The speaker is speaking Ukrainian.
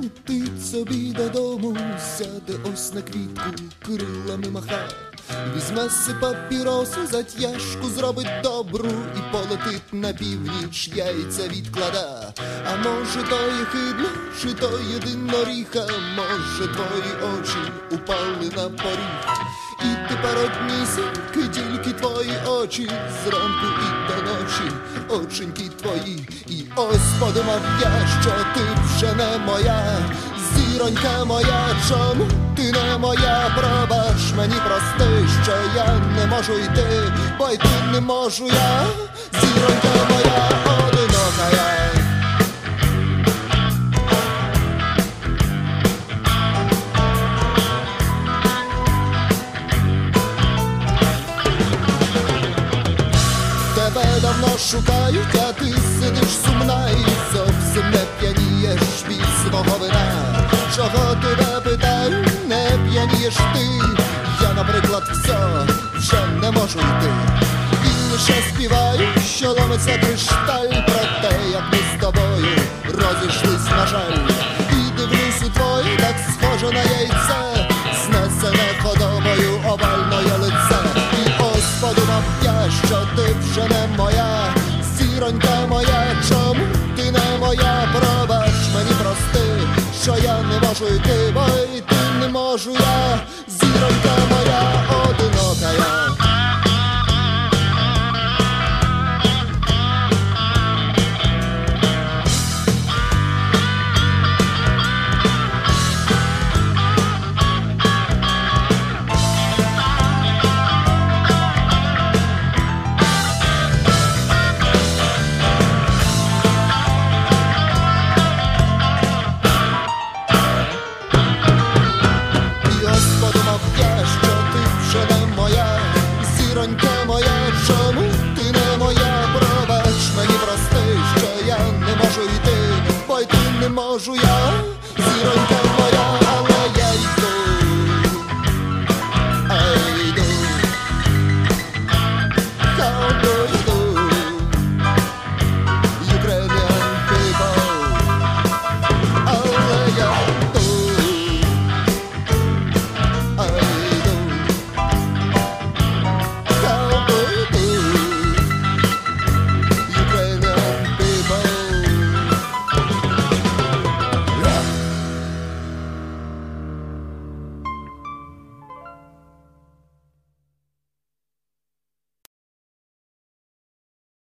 летить собі додому, сяде ось на квітку, крилами маха. Візьме си папіросу, затяжку зробить добру і полетить на північ, яйця відклада. А може, то є хидно, чи то єдиноріха, може, твої очі упали на поріг. І тепер однісіньки, тільки твої очі зранку і до ночі, оченьки твої, і ось подумав я, що ти вже не моя, зіронька моя, чому ти не моя, пробач мені прости, що я не можу йти, бо йти не можу я, зіронька моя, Тебе давно шукають, а ти сидиш сумна і зовсім не п'янієш від свого вина. Чого тебе питаю, не п'янієш ти? Я, наприклад, все вже не можу йти. І лише співаю, що ломиться кришталь про те, як ми з тобою розійшлись, на жаль. І дивлюсь у твоє, так схоже на яйце, зіронька моя, чому ти не моя, пробач мені прости, що я не можу йти, бо йти juillat